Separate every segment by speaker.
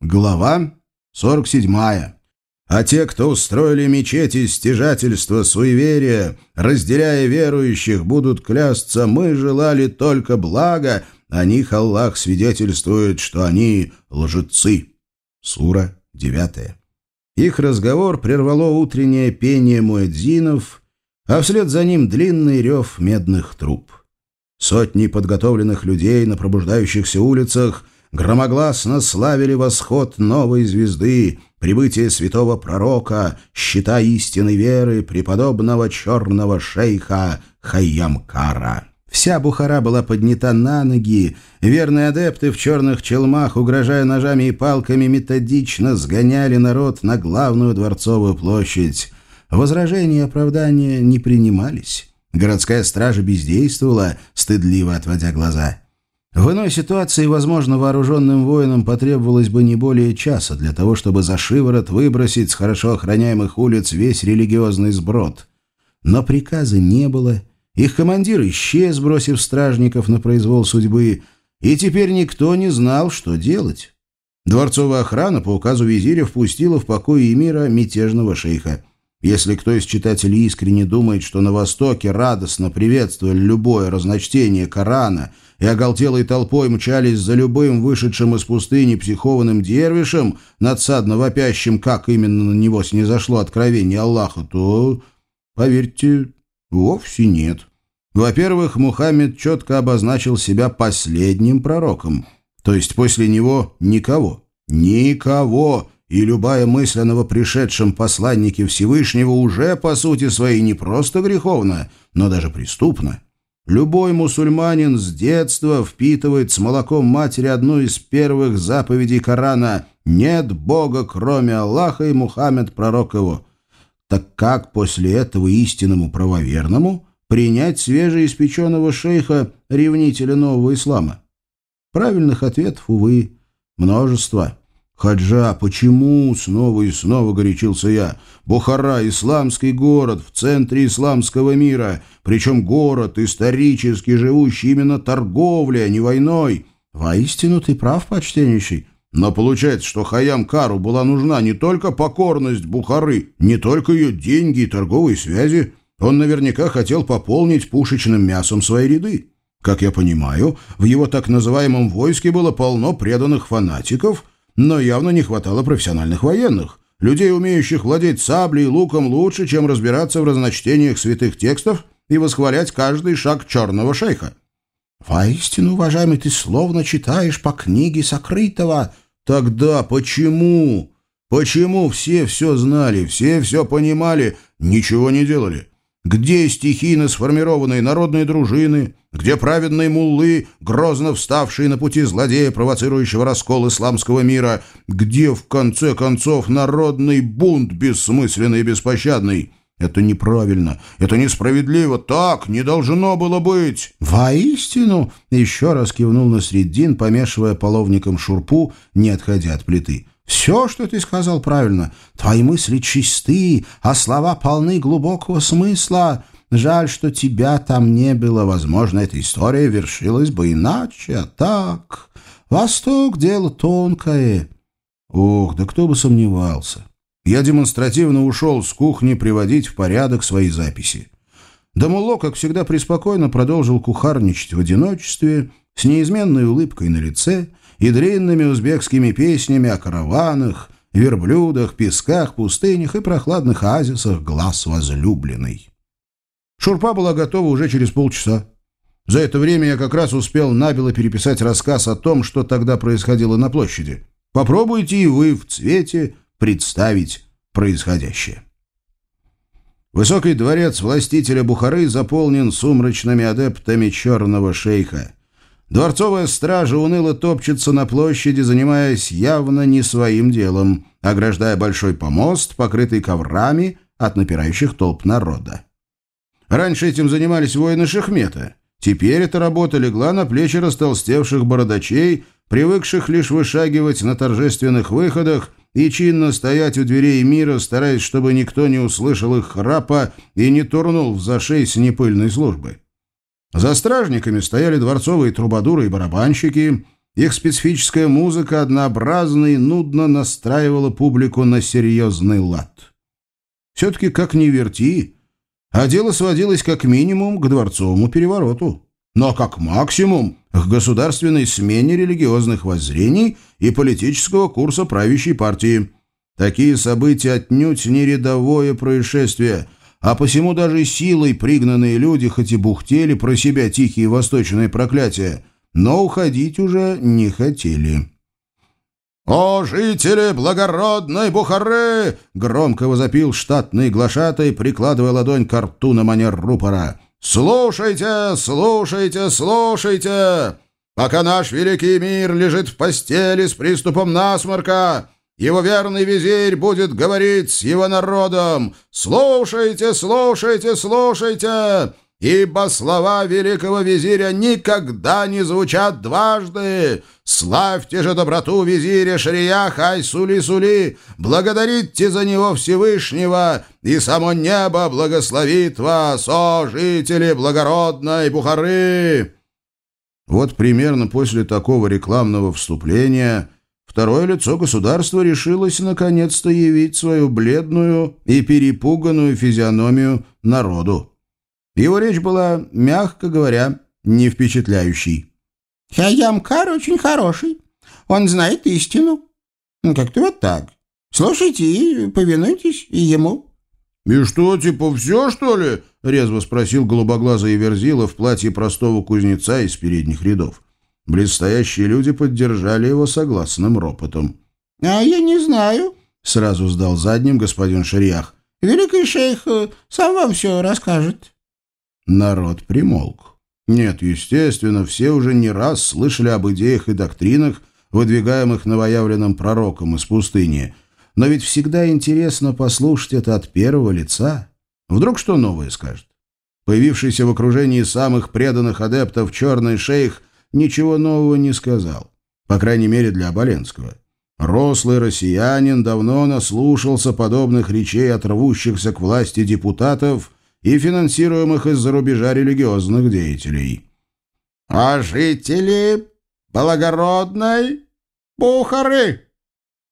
Speaker 1: Глава 47. А те, кто устроили мечети стяжательства суеверия, разделяя верующих, будут клясться, мы желали только блага, о них Аллах свидетельствует, что они лжецы. Сура 9. Их разговор прервало утреннее пение муэдзинов, а вслед за ним длинный рев медных труб. Сотни подготовленных людей на пробуждающихся улицах громогласно славили восход новой звезды, прибытие святого пророка, щита истинной веры преподобного черного шейха Хайямкара. Вся Бухара была поднята на ноги, верные адепты в черных челмах, угрожая ножами и палками, методично сгоняли народ на главную дворцовую площадь. Возражения и оправдания не принимались. Городская стража бездействовала, стыдливо отводя глаза. В иной ситуации, возможно, вооруженным воинам потребовалось бы не более часа для того, чтобы за шиворот выбросить с хорошо охраняемых улиц весь религиозный сброд. Но приказа не было, их командир исчез, бросив стражников на произвол судьбы, и теперь никто не знал, что делать. Дворцовая охрана по указу визиря впустила в покой эмира мятежного шейха. Если кто из читателей искренне думает, что на Востоке радостно приветствовали любое разночтение Корана и оголтелой толпой мчались за любым вышедшим из пустыни психованным дервишем, надсадно вопящим, как именно на него снизошло откровение Аллаха, то, поверьте, вовсе нет. Во-первых, Мухаммед четко обозначил себя последним пророком, то есть после него никого. Никого! и любая мысль о новопришедшем посланнике Всевышнего уже, по сути своей, не просто греховна, но даже преступна. Любой мусульманин с детства впитывает с молоком матери одну из первых заповедей Корана «Нет Бога, кроме Аллаха и Мухаммед, пророк его». Так как после этого истинному правоверному принять свежеиспеченного шейха, ревнителя нового ислама? Правильных ответов, увы, множество. «Хаджа, почему?» — снова и снова горячился я. «Бухара — исламский город в центре исламского мира, причем город, исторически живущий именно торговлей, а не войной». «Воистину ты прав, почтеннейший». Но получается, что Хаям Кару была нужна не только покорность Бухары, не только ее деньги и торговые связи. Он наверняка хотел пополнить пушечным мясом свои ряды. Как я понимаю, в его так называемом войске было полно преданных фанатиков — но явно не хватало профессиональных военных, людей, умеющих владеть саблей и луком лучше, чем разбираться в разночтениях святых текстов и восхвалять каждый шаг черного шейха. «Воистину, уважаемый, ты словно читаешь по книге сокрытого». «Тогда почему? Почему все все знали, все все понимали, ничего не делали? Где стихийно сформированные народные дружины, где праведные муллы, грозно вставшие на пути злодея, провоцирующего раскол исламского мира, где, в конце концов, народный бунт бессмысленный и беспощадный. Это неправильно, это несправедливо, так не должно было быть. Воистину, еще раз кивнул Насреддин, помешивая половником шурпу, не отходя от плиты. Все, что ты сказал, правильно. Твои мысли чисты, а слова полны глубокого смысла. Жаль, что тебя там не было. Возможно, эта история вершилась бы иначе, а так... Восток — дело тонкое. Ох, да кто бы сомневался. Я демонстративно ушел с кухни приводить в порядок свои записи. Дамуло, как всегда, преспокойно продолжил кухарничать в одиночестве, с неизменной улыбкой на лице и длинными узбекскими песнями о караванах, верблюдах, песках, пустынях и прохладных оазисах глаз возлюбленной. Шурпа была готова уже через полчаса. За это время я как раз успел набело переписать рассказ о том, что тогда происходило на площади. Попробуйте и вы в цвете представить происходящее. Высокий дворец властителя Бухары заполнен сумрачными адептами черного шейха. Дворцовая стража уныло топчется на площади, занимаясь явно не своим делом, ограждая большой помост, покрытый коврами от напирающих толп народа. Раньше этим занимались воины Шахмета. Теперь эта работа легла на плечи растолстевших бородачей, привыкших лишь вышагивать на торжественных выходах и чинно стоять у дверей мира, стараясь, чтобы никто не услышал их храпа и не турнул в зашей с непыльной службы. За стражниками стояли дворцовые трубадуры и барабанщики, Их специфическая музыка однообразно и нудно настраивала публику на серьезный лад. Все-таки, как ни верти, а дело сводилось как минимум к дворцовому перевороту, но как максимум к государственной смене религиозных воззрений и политического курса правящей партии. Такие события отнюдь не рядовое происшествие, а посему даже силой пригнанные люди хоть и бухтели про себя тихие восточные проклятия – но уходить уже не хотели. «О, жители благородной Бухары!» — громко возопил штатный глашатай, прикладывая ладонь к рту на манер рупора. «Слушайте, слушайте, слушайте! Пока наш великий мир лежит в постели с приступом насморка, его верный визирь будет говорить с его народом. Слушайте, слушайте, слушайте! ибо слова великого визиря никогда не звучат дважды. Славьте же доброту визиря Шрия Хай-Сули-Сули, благодарите за него Всевышнего, и само небо благословит вас, о жители благородной Бухары!» Вот примерно после такого рекламного вступления второе лицо государства решилось наконец-то явить свою бледную и перепуганную физиономию народу. Его речь была, мягко говоря, не впечатляющей.
Speaker 2: «Хаямкар очень хороший. Он знает истину. Ну, как-то вот так. Слушайте и повинуйтесь и ему».
Speaker 1: «И что, типа все, что ли?» — резво спросил голубоглазый Верзила в платье простого кузнеца из передних рядов. Близстоящие люди поддержали его согласным ропотом.
Speaker 2: «А я не знаю», —
Speaker 1: сразу сдал задним господин Шариях.
Speaker 2: «Великий шейх э, сам вам все расскажет».
Speaker 1: Народ примолк. Нет, естественно, все уже не раз слышали об идеях и доктринах, выдвигаемых новоявленным пророком из пустыни. Но ведь всегда интересно послушать это от первого лица. Вдруг что новое скажет? Появившийся в окружении самых преданных адептов черный шейх ничего нового не сказал. По крайней мере, для Оболенского. Рослый россиянин давно наслушался подобных речей от рвущихся к власти депутатов – и финансируемых из-за рубежа религиозных деятелей.
Speaker 2: «А жители благородной Бухары,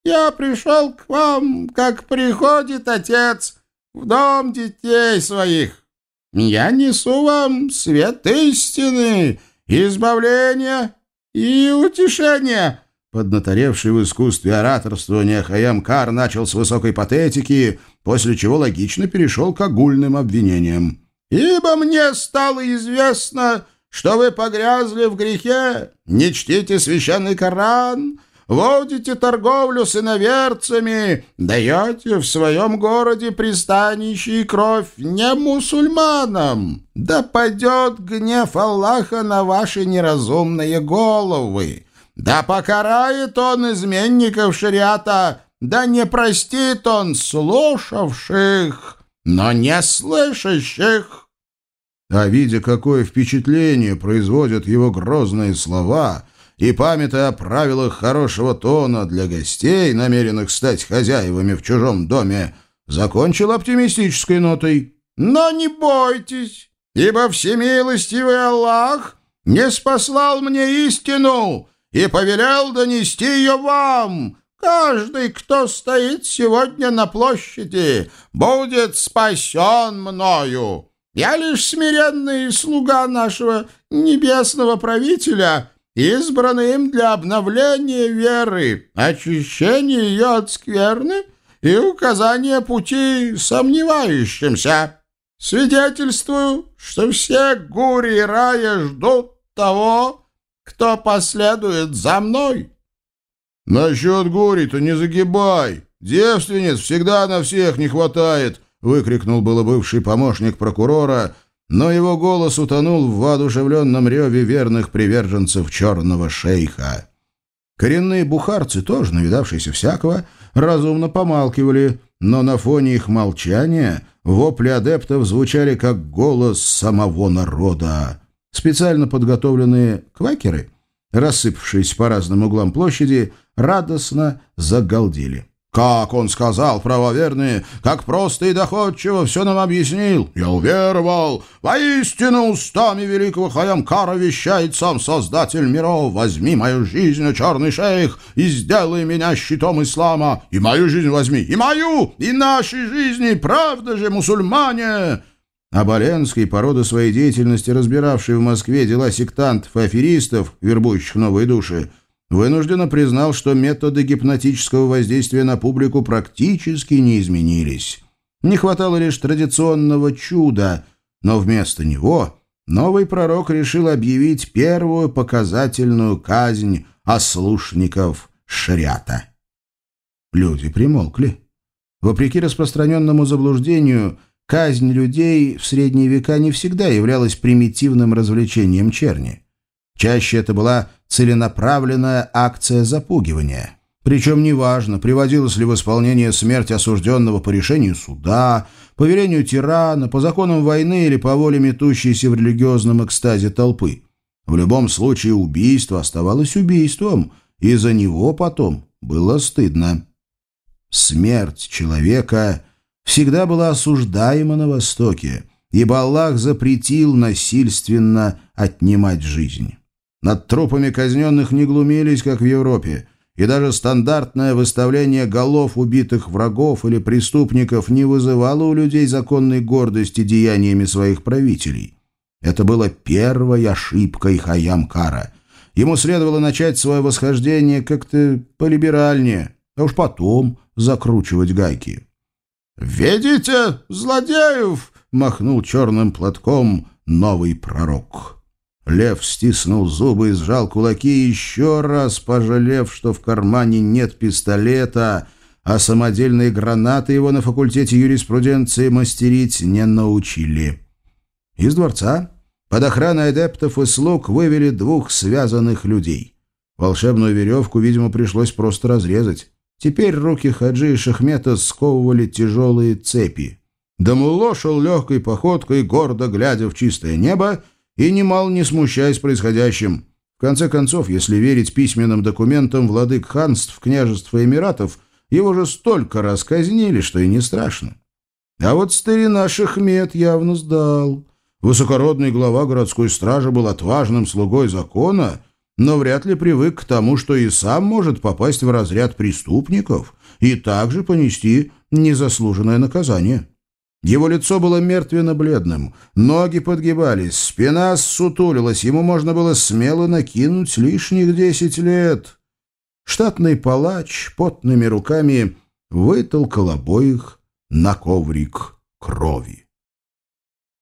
Speaker 2: я пришел к вам, как приходит отец в дом детей своих. Я несу вам свет истины, избавления и утешения».
Speaker 1: Поднаторевший в искусстве ораторствования Хаямкар начал с высокой патетики, после чего логично перешел к огульным обвинениям.
Speaker 2: «Ибо мне стало известно, что вы погрязли в грехе, не чтите священный Коран, водите торговлю с иноверцами, даете в своем городе пристанище и кровь не мусульманам. Да падет гнев Аллаха на ваши неразумные головы». Да покарает он изменников шариата, да не простит он слушавших, но не слышащих.
Speaker 1: А видя, какое впечатление производят его грозные слова, и памятая о правилах хорошего тона для гостей, намеренных стать хозяевами в чужом доме, закончил оптимистической нотой.
Speaker 2: «Но не бойтесь, ибо всемилостивый Аллах не спаслал мне истину, и повелел донести ее вам. Каждый, кто стоит сегодня на площади, будет спасен мною. Я лишь смиренный слуга нашего небесного правителя, избранный им для обновления веры, очищения ее от скверны и указания пути сомневающимся. Свидетельствую, что все гури рая ждут того, кто последует за мной?»
Speaker 1: «Насчет горе-то не загибай! Девственниц всегда на всех не хватает!» — выкрикнул было бывший помощник прокурора, но его голос утонул в воодушевленном реве верных приверженцев черного шейха. Коренные бухарцы, тоже навидавшиеся всякого, разумно помалкивали, но на фоне их молчания вопли адептов звучали как голос самого народа. Специально подготовленные квакеры, рассыпавшись по разным углам площади, радостно загалдели. Как он сказал, правоверный, как просто и доходчиво все нам объяснил. Я уверовал. Воистину устами великого Хаямкара вещает сам Создатель миров. Возьми мою жизнь, черный шейх, и сделай меня щитом ислама. И мою жизнь возьми, и мою, и нашей жизни. Правда же, мусульмане?» Абаленский, по роду своей деятельности разбиравший в Москве дела сектантов и аферистов, вербующих новые души, вынужденно признал, что методы гипнотического воздействия на публику практически не изменились. Не хватало лишь традиционного чуда, но вместо него новый пророк решил объявить первую показательную казнь ослушников шариата. Люди примолкли. Вопреки распространенному заблуждению, казнь людей в средние века не всегда являлась примитивным развлечением черни. Чаще это была целенаправленная акция запугивания. Причем неважно, приводилась ли в исполнение смерть осужденного по решению суда, по велению тирана, по законам войны или по воле метущейся в религиозном экстазе толпы. В любом случае убийство оставалось убийством, и за него потом было стыдно. Смерть человека всегда была осуждаема на Востоке, ибо Аллах запретил насильственно отнимать жизнь. Над трупами казненных не глумились, как в Европе, и даже стандартное выставление голов убитых врагов или преступников не вызывало у людей законной гордости деяниями своих правителей. Это было первой ошибкой Хаямкара. Ему следовало начать свое восхождение как-то полиберальнее, а уж потом закручивать гайки.
Speaker 2: «Видите, злодеев!» — махнул черным платком новый пророк.
Speaker 1: Лев стиснул зубы и сжал кулаки, еще раз пожалев, что в кармане нет пистолета, а самодельные гранаты его на факультете юриспруденции мастерить не научили. Из дворца под охраной адептов и слуг вывели двух связанных людей. Волшебную веревку, видимо, пришлось просто разрезать. Теперь руки Хаджи и Шахмета сковывали тяжелые цепи. Дамулло шел легкой походкой, гордо глядя в чистое небо, и немало не смущаясь происходящим. В конце концов, если верить письменным документам владык ханств, княжеств и эмиратов, его же столько раз казнили, что и не страшно. А вот старина Шахмет явно сдал. Высокородный глава городской стражи был отважным слугой закона, но вряд ли привык к тому, что и сам может попасть в разряд преступников и также понести незаслуженное наказание. Его лицо было мертвенно-бледным, ноги подгибались, спина ссутулилась, ему можно было смело накинуть лишних десять лет. Штатный палач потными руками вытолкал обоих на коврик крови.